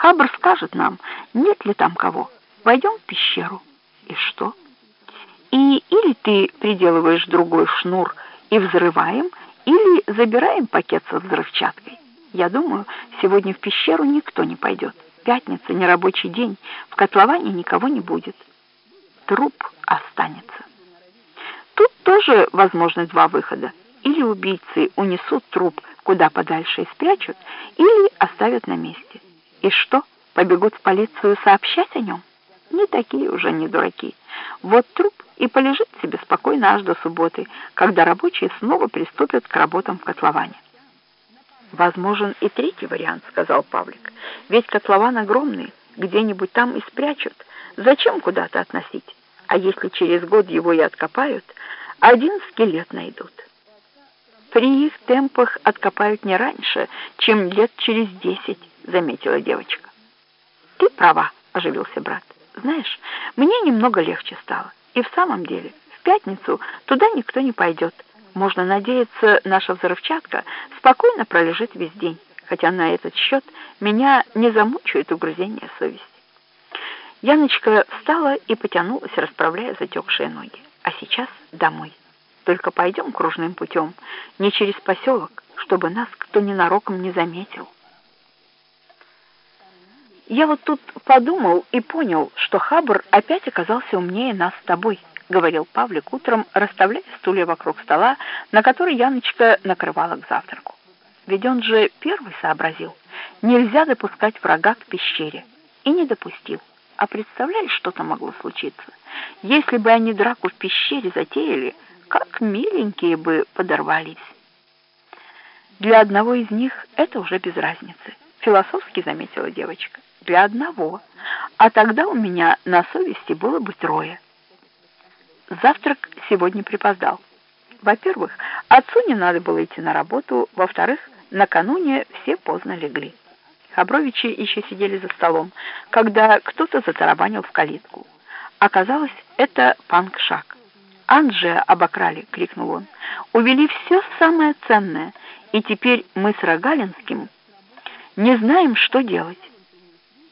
Хабр скажет нам, нет ли там кого. Войдем в пещеру. И что? И или ты приделываешь другой шнур и взрываем, или забираем пакет со взрывчаткой. Я думаю, сегодня в пещеру никто не пойдет. Пятница, нерабочий день, в котловане никого не будет. Труп останется. Тут тоже возможны два выхода. Или убийцы унесут труп куда подальше и спрячут, или оставят на месте. И что, побегут в полицию сообщать о нем? Не такие уже не дураки. Вот труп и полежит себе спокойно аж до субботы, когда рабочие снова приступят к работам в котловане. «Возможен и третий вариант», — сказал Павлик. «Ведь котлован огромный, где-нибудь там и спрячут. Зачем куда-то относить? А если через год его и откопают, один скелет найдут». «При их темпах откопают не раньше, чем лет через десять», — заметила девочка. «Ты права», — оживился брат. «Знаешь, мне немного легче стало. И в самом деле, в пятницу туда никто не пойдет. Можно надеяться, наша взрывчатка спокойно пролежит весь день, хотя на этот счет меня не замучают угрызения совести. Яночка встала и потянулась, расправляя затекшие ноги. А сейчас домой. Только пойдем кружным путем, не через поселок, чтобы нас кто ненароком не заметил. Я вот тут подумал и понял, что Хабр опять оказался умнее нас с тобой, говорил Павлик утром, расставляя стулья вокруг стола, на который Яночка накрывала к завтраку. Ведь он же первый сообразил, нельзя допускать врага к пещере. И не допустил. А представляешь, что там могло случиться? Если бы они драку в пещере затеяли, как миленькие бы подорвались. Для одного из них это уже без разницы, философски заметила девочка для одного, а тогда у меня на совести было бы трое. Завтрак сегодня припоздал. Во-первых, отцу не надо было идти на работу, во-вторых, накануне все поздно легли. Хабровичи еще сидели за столом, когда кто-то затарабанил в калитку. Оказалось, это панк-шаг. «Анджия обокрали!» — крикнул он. «Увели все самое ценное, и теперь мы с Рогалинским не знаем, что делать».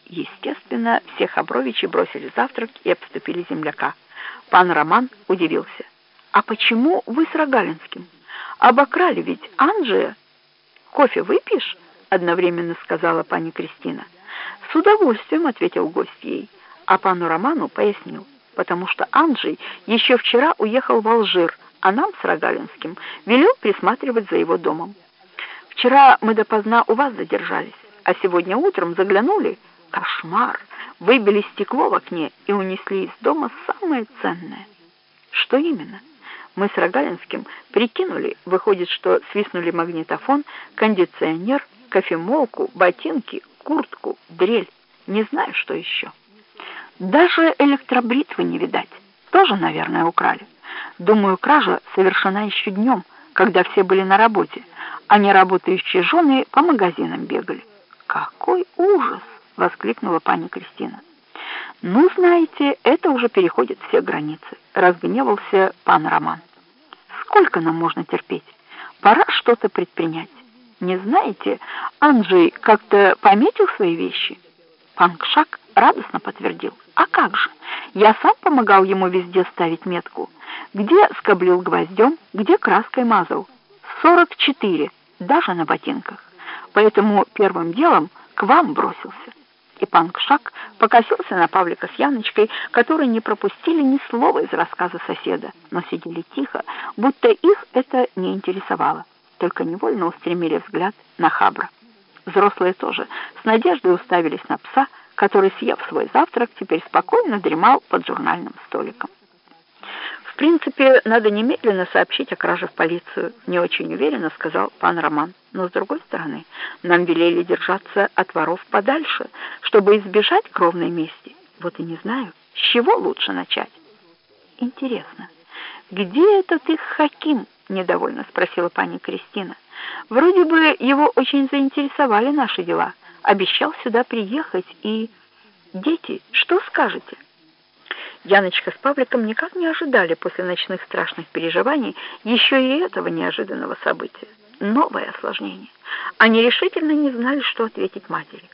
Естественно, все Хабровичи бросили завтрак и обступили земляка. Пан Роман удивился. «А почему вы с Рогалинским? Обокрали ведь Анджия?» «Кофе выпьешь?» — одновременно сказала пани Кристина. «С удовольствием», — ответил гость ей, а пану Роману пояснил, потому что Анджей еще вчера уехал в Алжир, а нам с Рогалинским велел присматривать за его домом. «Вчера мы допоздна у вас задержались, а сегодня утром заглянули, Кошмар! Выбили стекло в окне и унесли из дома самое ценное. Что именно? Мы с Рогалинским прикинули, выходит, что свистнули магнитофон, кондиционер, кофемолку, ботинки, куртку, дрель. Не знаю, что еще. Даже электробритвы не видать. Тоже, наверное, украли. Думаю, кража совершена еще днем, когда все были на работе, а неработающие жены по магазинам бегали. Какой ужас! Воскликнула пани Кристина. «Ну, знаете, это уже переходит все границы», — разгневался пан Роман. «Сколько нам можно терпеть? Пора что-то предпринять. Не знаете, Анджей как-то пометил свои вещи?» Пан Кшак радостно подтвердил. «А как же? Я сам помогал ему везде ставить метку. Где скоблил гвоздем, где краской мазал. Сорок четыре, даже на ботинках. Поэтому первым делом к вам бросился». И пан Кшак покосился на Павлика с Яночкой, которые не пропустили ни слова из рассказа соседа, но сидели тихо, будто их это не интересовало, только невольно устремили взгляд на Хабра. Взрослые тоже с надеждой уставились на пса, который, съев свой завтрак, теперь спокойно дремал под журнальным столиком. «В принципе, надо немедленно сообщить о краже в полицию», — не очень уверенно сказал пан Роман. «Но, с другой стороны, нам велели держаться от воров подальше, чтобы избежать кровной мести. Вот и не знаю, с чего лучше начать». «Интересно, где этот их Хаким?» — недовольно спросила пани Кристина. «Вроде бы его очень заинтересовали наши дела. Обещал сюда приехать и...» «Дети, что скажете?» Яночка с Павликом никак не ожидали после ночных страшных переживаний еще и этого неожиданного события. Новое осложнение. Они решительно не знали, что ответить матери.